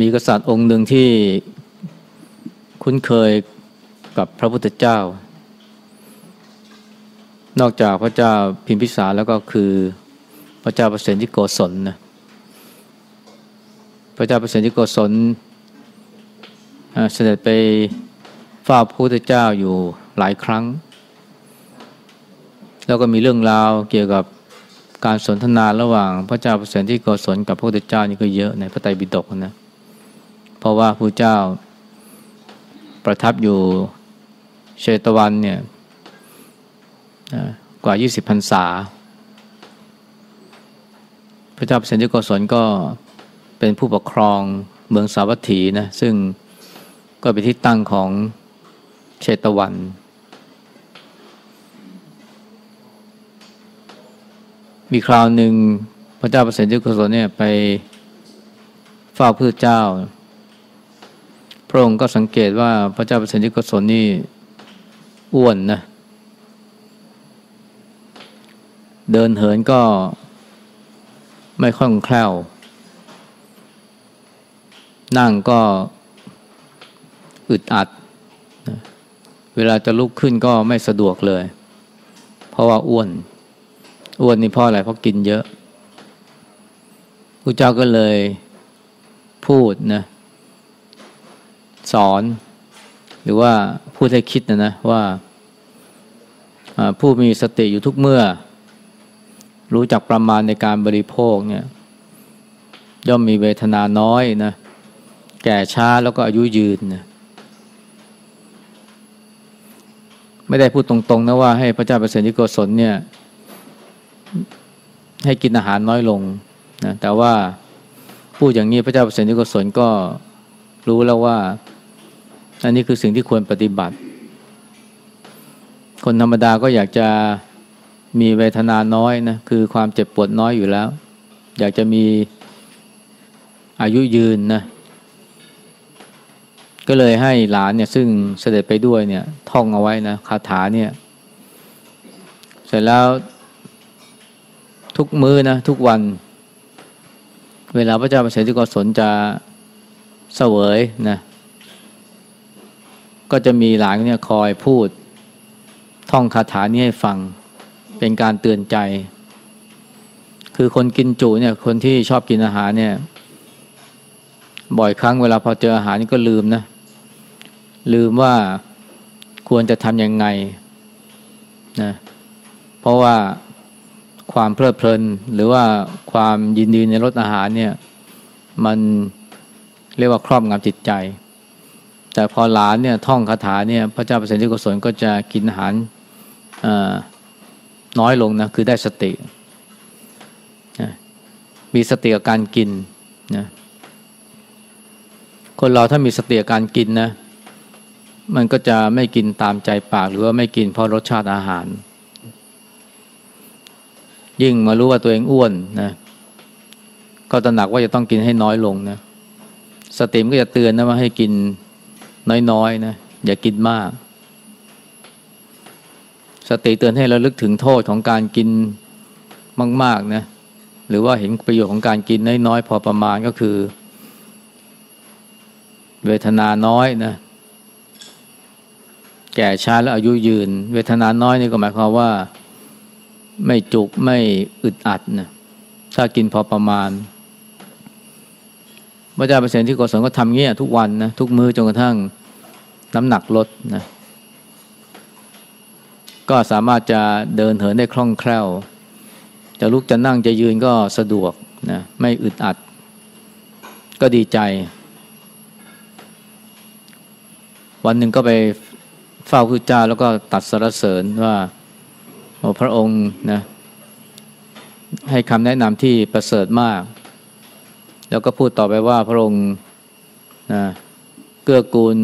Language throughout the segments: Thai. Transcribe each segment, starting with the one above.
มีกษัตริย์องค์หนึ่งที่คุ้นเคยกับพระพุทธเจ้า นอกจากพระเจ้าพิมพิสารแล้วก็คือพระเจ้าปรตที่โกศลนะพระเจ้าปรตที่โกศลเสด็จไปเฝ้าพระพุทธเจ้าอยู่หลายครั้ง แล้วก็มีเรื่องราวเกี่ยวกับการสนทนาระหว่างพระเจ้าปรตที่โกศลกับพระพุทธเจ้านี่ก็เยอะในพระไตรปิฎกนะ เพราะว่าพระเจ้าประทับอยู่เชตวันเนี่ยกว่า 20พรรษา พระเจ้าเปรตที่โกศลก็เป็นผู้ปกครองเมืองสาวัตถีนะซึ่งก็เป็นที่ตั้งของเชตวัน มีคราวหนึ่งพระเจ้าประเสริฐที่กุศลเนี่ยไปเฝ้าพระเจ้า พระองค์ก็สังเกตว่าพระเจ้าประเสริฐที่กุศลนี่อ้วนนะ เดินเหินก็ไม่ค่อยคล่องแคล่ว นั่งก็อึดอัด เวลาจะลุกขึ้นก็ไม่สะดวกเลย เพราะว่าอ้วน อ้วนนี่เพราะอะไรเพราะกินเยอะพระเจ้าก็เลยพูดนะ สอน หรือว่าพูดให้คิดนะนะว่าผู้มีสติอยู่ทุกเมื่อ รู้จักประมาณในการบริโภคเนี่ยย่อมมีเวทนาน้อยนะแก่ช้าแล้วก็อายุยืนนะไม่ได้พูดตรงๆนะว่าให้พระเจ้าเปรตที่โกศลเนี่ยให้กินอาหารน้อยลงนะแต่ว่าพูดอย่างนี้พระเจ้าเปรตที่โกศลก็รู้แล้วว่า อันนี้คือสิ่งที่ควรปฏิบัติ คนธรรมดาก็อยากจะมีเวทนาน้อยนะคือความเจ็บปวดน้อยอยู่แล้ว อยากจะมีอายุยืนนะก็เลยให้หลานเนี่ยซึ่งเสด็จไปด้วยเนี่ยท่องเอาไว้นะคาถาเนี่ย เสร็จแล้วทุกมื้อนะทุกวัน เวลาพระเจ้าประเสริฐที่กศลจะเสวยนะ ก็จะมีหลานเนี่ยคอยพูด ท่องคาถานี้ให้ฟัง เป็นการเตือนใจ คือคนกินจุเนี่ยคนที่ชอบกินอาหารเนี่ย บ่อยครั้งเวลาพอเจออาหารนี่ก็ลืมนะ ลืมว่าควรจะทำยังไงนะเพราะว่าความเพลิดเพลิน หรือว่าความยินดีในรสอาหารเนี่ย มันเรียกว่าครอบงำจิตใจ แต่พอหลานเนี่ยท่องคาถาเนี่ยพระเจ้าประสิทธิกุศลก็จะกินอาหารน้อยลงนะคือได้สติมีสติกับการกินนะคนเราถ้ามีสติกับการกินนะมันก็จะไม่กินตามใจปากหรือว่าไม่กินเพราะรสชาติอาหาร ยิ่งมารู้ว่าตัวเองอ้วนนะก็ตระหนักว่าจะต้องกินให้น้อยลงนะสติมก็จะเตือนนะว่าให้กิน น้อยๆนะอย่ากินมาก สติเตือนให้เราลึกถึงโทษของการกินมาก ๆนะหรือว่าเห็นประโยชน์ของการกินน้อยๆพอประมาณก็คือ เวทนาน้อยนะแก่ช้าและอายุยืน เวทนาน้อยนี่ก็หมายความว่า ไม่จุกไม่อึดอัดนะถ้ากินพอประมาณ พระเจ้าเปรตที่กศลก็ทำเงี้ยทุกวันนะทุกมือจนกระทั่งน้ำหนักลดนะก็สามารถจะเดินเหินได้คล่องแคล่ว จะลุกจะนั่งจะยืนก็สะดวกนะไม่อึดอัด ก็ดีใจ วันหนึ่งก็ไปเฝ้าพระเจ้าแล้วก็ตัดสรรเสริญว่าพระองค์นะให้คำแนะนำที่ประเสริฐมาก แล้วก็พูดต่อไปว่าพระองค์นะเกื้อกูล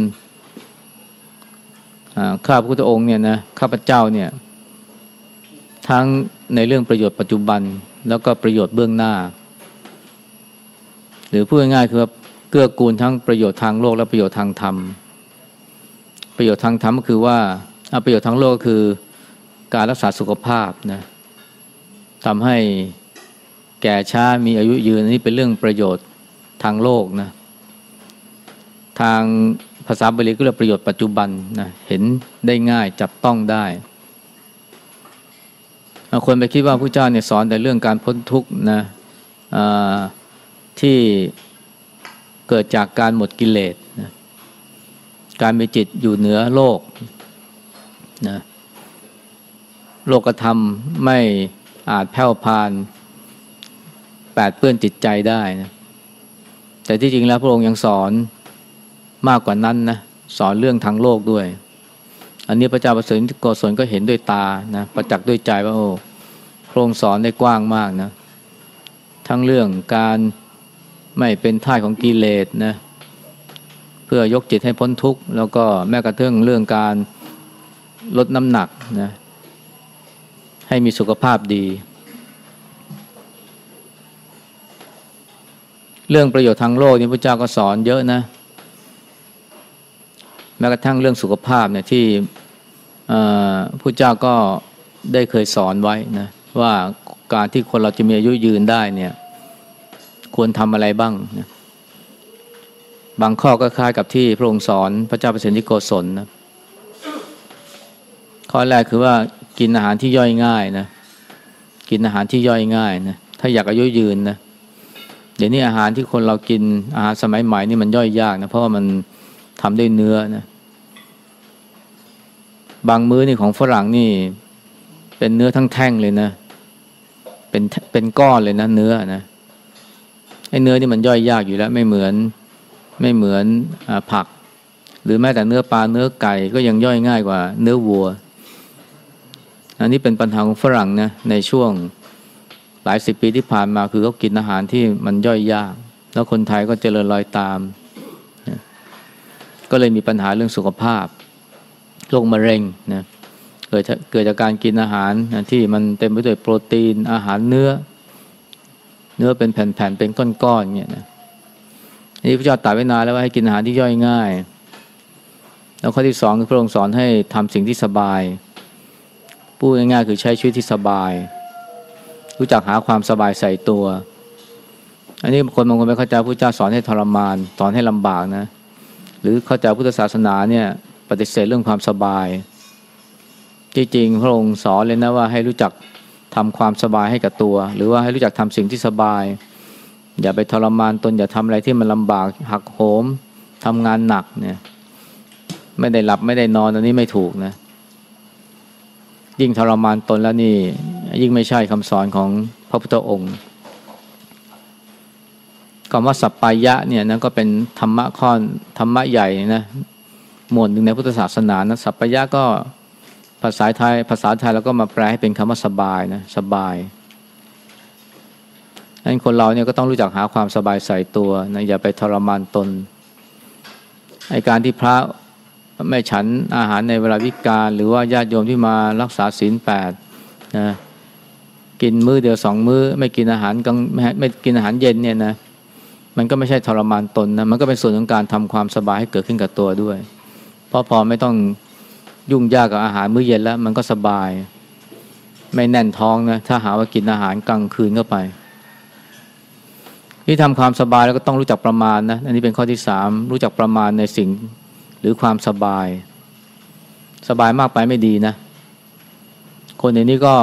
ข้าพระพุทธองค์เนี่ยนะข้าพเจ้าเนี่ยทั้งในเรื่องประโยชน์ปัจจุบัน แล้วก็ประโยชน์เบื้องหน้า หรือพูดง่ายๆคือเกื้อกูลทั้งประโยชน์ทางโลกและประโยชน์ทางธรรม ประโยชน์ทางธรรมก็คือว่าประโยชน์ทางโลกก็คือการรักษาสุขภาพนะทำให้ แก่ช้ามีอายุยืนนี่เป็นเรื่องประโยชน์ทางโลกนะทางภาษาบาลีก็เรียกประโยชน์ปัจจุบันนะเห็นได้ง่ายจับต้องได้คนไปคิดว่าพระเจ้าเนี่ยสอนแต่เรื่องการพ้นทุกข์นะที่เกิดจากการหมดกิเลสนะการมีจิตอยู่เหนือโลกนะโลกธรรมไม่อาจแผ่วพาน แปดเปื้อนจิตใจได้นะแต่ที่จริงแล้วพระองค์ยังสอนมากกว่านั้นนะสอนเรื่องทางโลกด้วย อันนี้พระเจ้าประเสริฐโกศลก็เห็นด้วยตานะประจักษ์ด้วยใจว่าโอ้พระองค์สอนได้กว้างมากนะทั้งเรื่องการไม่เป็นท่ายของกิเลสนะเพื่อยกจิตให้พ้นทุกข์แล้วก็แม้กระทั่งเรื่องการลดน้ำหนักนะให้มีสุขภาพดี เรื่องประโยชน์ทางโลกนี่พระเจ้าก็สอนเยอะนะ แม้กระทั่งเรื่องสุขภาพเนี่ยที่พระเจ้าก็ได้เคยสอนไว้นะว่าการที่คนเราจะมีอายุยืนได้เนี่ย ควรทำอะไรบ้างนะบางข้อก็คล้ายกับที่พระองค์สอนพระเจ้าเปรตนิโกศลนะข้อแรกคือว่ากินอาหารที่ย่อยง่ายนะกินอาหารที่ย่อยง่ายนะถ้าอยากอายุยืนนะ เดี๋ยวนี้อาหารที่คนเรากินอาหารสมัยใหม่นี่มันย่อยยากนะเพราะว่ามันทำด้วยเนื้อนะ บางมื้อนี่ของฝรั่งนี่ เป็นเนื้อทั้งแท่งเลยนะ เป็นเป็นก้อนเลยนะ เนื้อนะไอ้เนื้อนี่มันย่อยยากอยู่แล้ว ไม่เหมือนไม่เหมือนอผัก หรือแม้แต่เนื้อปลาเนื้อไก่ก็ยังย่อยง่ายกว่า เนื้อวัว อันนี้เป็นปัญหาของฝรั่งนะในช่วง หลายสิบปีที่ผ่านมาคือเขากินอาหารที่มันย่อยยาก แล้วคนไทยก็เจริญรอยตาม ก็เลยมีปัญหาเรื่องสุขภาพโรคมะเร็งนะเกิดเกิดจากการกินอาหารที่มันเต็มไปด้วยโปรตีนอาหารเนื้อ เนื้อเป็นแผ่นๆเป็นก้อนๆเนี่ยนะนี่พระเจ้าตรัสไว้นานแล้วว่าให้กินอาหารที่ย่อยง่าย แล้วข้อที่สองคือพระองค์สอนให้ทำสิ่งที่สบายพูดง่ายๆคือใช้ชีวิตที่สบาย รู้จักหาความสบายใส่ตัว อันนี้คนบางคนไม่เข้าใจพระเจ้าสอนให้ทรมาน สอนให้ลำบากนะ หรือเข้าใจพุทธศาสนาเนี่ยปฏิเสธเรื่องความสบาย จริงๆพระองค์สอนเลยนะว่าให้รู้จักทำความสบายให้กับตัว หรือว่าให้รู้จักทำสิ่งที่สบาย อย่าไปทรมานตนอย่าทำอะไรที่มันลำบากหักโหมทำงานหนักเนี่ยไม่ได้หลับไม่ได้นอนอันนี้ไม่ถูกนะ ยิ่งทรมานตนแล้วนี่ ยิ่งไม่ใช่คำสอนของพระพุทธองค์คำว่าสัปปายะเนี่ยนะก็เป็นธรรมะข้อธรรมะใหญ่นะหมวดหนึ่งในพุทธศาสนานะสัปปายะก็ภาษาไทยภาษาไทยเราก็มาแปลให้เป็นคำว่าสบายนะสบายดังนั้นคนเราเนี่ยก็ต้องรู้จักหาความสบายใส่ตัวนะอย่าไปทรมานตนไอการที่พระไม่ฉันอาหารในเวลาวิกาลหรือว่าญาติโยมที่มารักษาศีลแปดนะ กินมื้อเดียวสองมื้อ ไม่กินอาหารกลางไม่กินอาหารเย็นเนี่ยนะมันก็ไม่ใช่ทรมานตนนะมันก็เป็นส่วนของการทำความสบายให้เกิดขึ้นกับตัวด้วย เพราะพอไม่ต้องยุ่งยากกับอาหารมื้อเย็นแล้ว มันก็สบาย ไม่แน่นท้องนะถ้าหาว่ากินอาหารกลางคืนเข้าไป ที่ทำความสบายแล้วก็ต้องรู้จักประมาณนะอันนี้เป็นข้อที่สามรู้จักประมาณในสิ่งหรือความสบาย สบายมากไปไม่ดีนะ คนในนี้ก็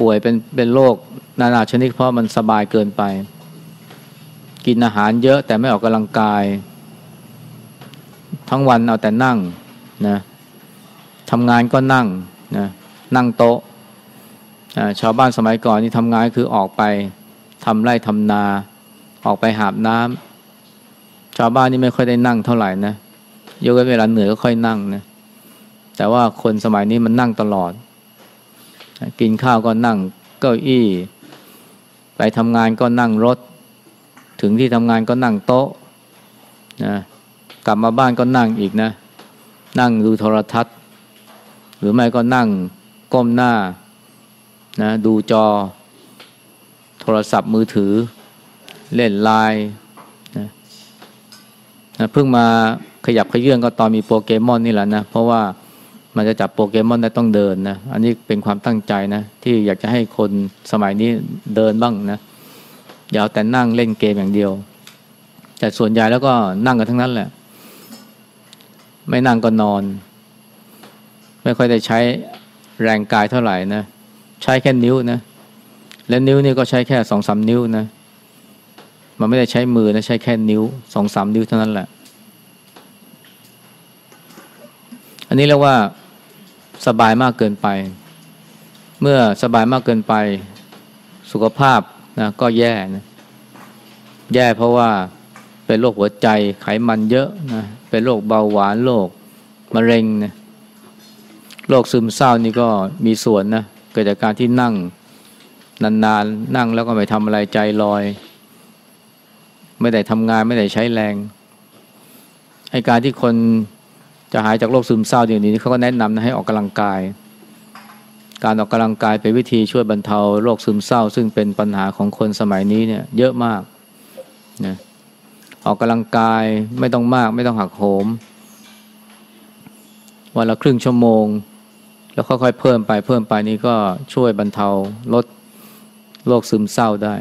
ป่วยเป็นเป็นโรคนานาชนิดเพราะมันสบายเกินไป กินอาหารเยอะแต่ไม่ออกกำลังกาย ทั้งวันเอาแต่นั่งนะทำงานก็นั่งนะนั่งโต๊ะชาวบ้านสมัยก่อนนี่ทำงานคือออกไปทำไร่ทำนา ออกไปหาบน้ำชาวบ้านนี่ไม่ค่อยได้นั่งเท่าไหร่นะยกเว้นเวลาเหนื่อยก็ค่อยนั่งนะแต่ว่าคนสมัยนี้มันนั่งตลอด กินข้าวก็นั่งเก้าอี้ ไปทำงานก็นั่งรถ ถึงที่ทำงานก็นั่งโต๊ะนะกลับมาบ้านก็นั่งอีกนะ นั่งดูโทรทัศน์ หรือไม่ก็นั่งก้มหน้านะดูจอ โทรศัพท์มือถือ เล่นไลน์นะนะเพิ่งมาขยับขยื่นก็ตอนมีโปเกมอนนี่แหละนะ เพราะว่า มันจะจับโปเกมอนได้ต้องเดินนะอันนี้เป็นความตั้งใจนะ ที่อยากจะให้คนสมัยนี้เดินบ้างนะอย่าแต่นั่งเล่นเกมอย่างเดียว แต่ส่วนใหญ่แล้วก็นั่งกันทั้งนั้นแหละ ไม่นั่งก็นอน ไม่ค่อยได้ใช้แรงกายเท่าไหร่นะใช้แค่นิ้วนะและนิ้วนี่ก็ใช้แค่สองสามนิ้วนะมันไม่ได้ใช้มือนะใช้แค่นิ้วสองสามนิ้วเท่านั้นแหละ อันนี้เรียกว่า สบายมากเกินไป เมื่อสบายมากเกินไป สุขภาพนะก็แย่นะแย่เพราะว่าเป็นโรคหัวใจไขมันเยอะนะเป็นโรคเบาหวานโรคมะเร็งนะโรคซึมเศร้านี่ก็มีส่วนนะเกิดจากการที่นั่งนานๆนั่งแล้วก็ไม่ทำอะไรใจลอย ไม่ได้ทำงานไม่ได้ใช้แรงไอการที่คน จะหายจากโรคซึมเศร้าอย่างนี้เขาก็แนะนำนะให้ออกกำลังกาย การออกกำลังกายเป็นวิธีช่วยบรรเทาโรคซึมเศร้า ซึ่งเป็นปัญหาของคนสมัยนี้เนี่ยเยอะมากนะออกกำลังกายไม่ต้องมากไม่ต้องหักโหม วันละครึ่งชั่วโมง แล้วค่อยๆเพิ่มไปเพิ่มไปนี่ก็ช่วยบรรเทาลดโรคซึมเศร้าได้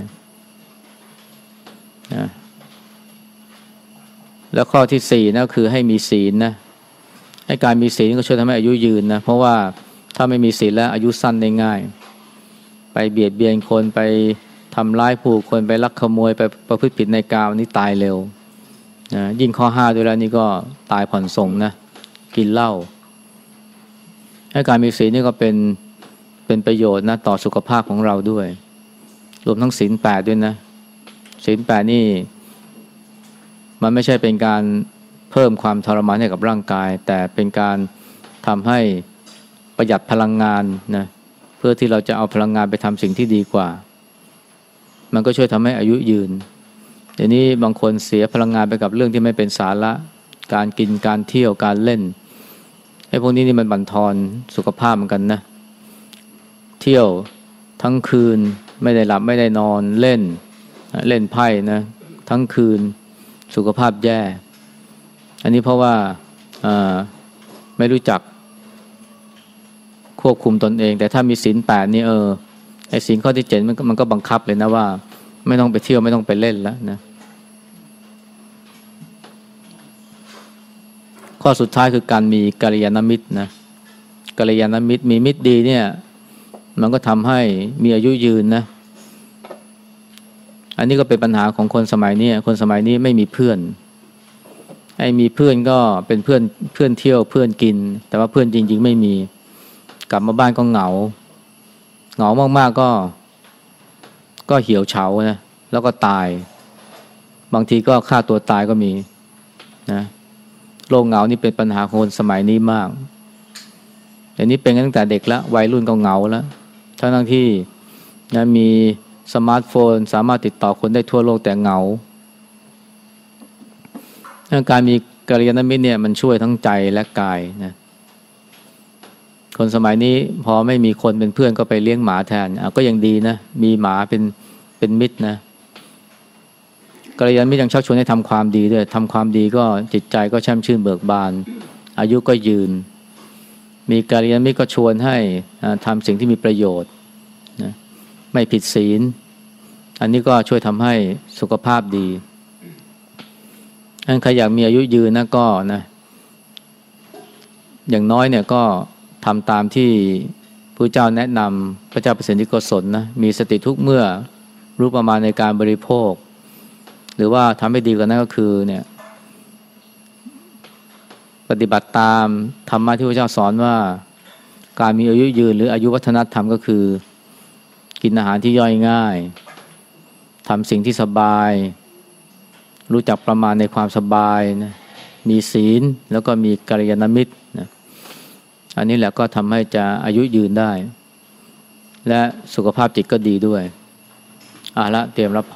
นะแล้วข้อที่สี่นะคือให้มีศีลนะ ให้การมีศีลก็ช่วยทำให้อายุยืนนะเพราะว่าถ้าไม่มีศีลแล้วอายุสั้นได้ง่าย ไปเบียดเบียนคนไปทำร้ายผู้คนไปลักขโมยไปประพฤติผิดในกาวนี่ตายเร็วนะยิ่งข้อห้าด้วยแล้วนี่ก็ตายผ่อนส่งนะกินเหล้าให้การมีศีลนี่ก็เป็นเป็นประโยชน์นะต่อสุขภาพของเราด้วย รวมทั้งศีลแปดด้วยนะศีลแปดนี่ มันไม่ใช่เป็นการ เพิ่มความทรมานให้กับร่างกาย แต่เป็นการทำให้ประหยัดพลังงานนะเพื่อที่เราจะเอาพลังงานไปทำสิ่งที่ดีกว่า มันก็ช่วยทำให้อายุยืนเดี๋ยวนี้บางคนเสียพลังงานไปกับเรื่องที่ไม่เป็นสาระ การกินการเที่ยวการเล่นไอ้พวกนี้นี่มันบั่นทอนสุขภาพเหมือนกันนะ เที่ยวทั้งคืนไม่ได้หลับไม่ได้นอนเล่นเล่นไพ่นะ ทั้งคืนสุขภาพแย่ อันนี้เพราะว่าไม่รู้จักควบคุมตนเอง แต่ถ้ามีศีลแปดนี่เออไอ้ศีลข้อที่เจ็ดมันมันก็บังคับเลยนะว่า ไม่ต้องไปเที่ยวไม่ต้องไปเล่นแล้วนะข้อสุดท้ายคือการมีกัลยาณมิตรนะกัลยาณมิตรมีมิตรดีเนี่ย มันก็ทำให้มีอายุยืนนะ อันนี้ก็เป็นปัญหาของคนสมัยนี้คนสมัยนี้ไม่มีเพื่อน ไอ้มีเพื่อนก็เป็นเพื่อนเพื่อนเที่ยวเพื่อนกิน แต่ว่าเพื่อนจริง ๆ ไม่มี กลับมาบ้านก็เหงา เหงามากๆก็ ก็เหี่ยวเฉานะแล้วก็ตาย บางทีก็ฆ่าตัวตายก็มีนะโรคเหงานี่เป็นปัญหาของคนสมัยนี้มากอย่างนี้เป็นตั้งแต่เด็กแล้ววัยรุ่นก็เหงาแล้วทั้งทั้งที่นะมีสมาร์ทโฟน สามารถติดต่อคนได้ทั่วโลกแต่เหงา การมีกัลยาณมิตรเนี่ยมันช่วยทั้งใจและกายนะคนสมัยนี้พอไม่มีคนเป็นเพื่อนก็ไปเลี้ยงหมาแทนก็ยังดีนะมีหมาเป็นเป็นมิตรนะกัลยาณมิตรยังชักชวนให้ทำความดีด้วยทำความดีก็จิตใจก็แช่มชื่นเบิกบาน อายุก็ยืน มีกัลยาณมิตรก็ชวนให้ทำสิ่งที่มีประโยชน์นะไม่ผิดศีล อันนี้ก็ช่วยทำให้สุขภาพดี อันใครอยากมีอายุยืนนะก็นะ อย่างน้อยเนี่ยก็ทำตามที่พระเจ้าแนะนำพระเจ้าประสิทธิโกศลนะมีสติทุกเมื่อรู้ประมาณในการบริโภค หรือว่าทำให้ดีกว่านั้นก็คือเนี่ยปฏิบัติตามธรรมะที่พระเจ้าสอนว่าการมีอายุยืน หรืออายุวัฒนธรรมก็คือ กินอาหารที่ย่อยง่ายทำสิ่งที่สบาย รู้จักประมาณในความสบายนะมีศีลแล้วก็มีกัลยาณมิตรนะอันนี้แหละก็ทำให้จะอายุยืนได้ และสุขภาพจิตก็ดีด้วยอะละเตรียมรับ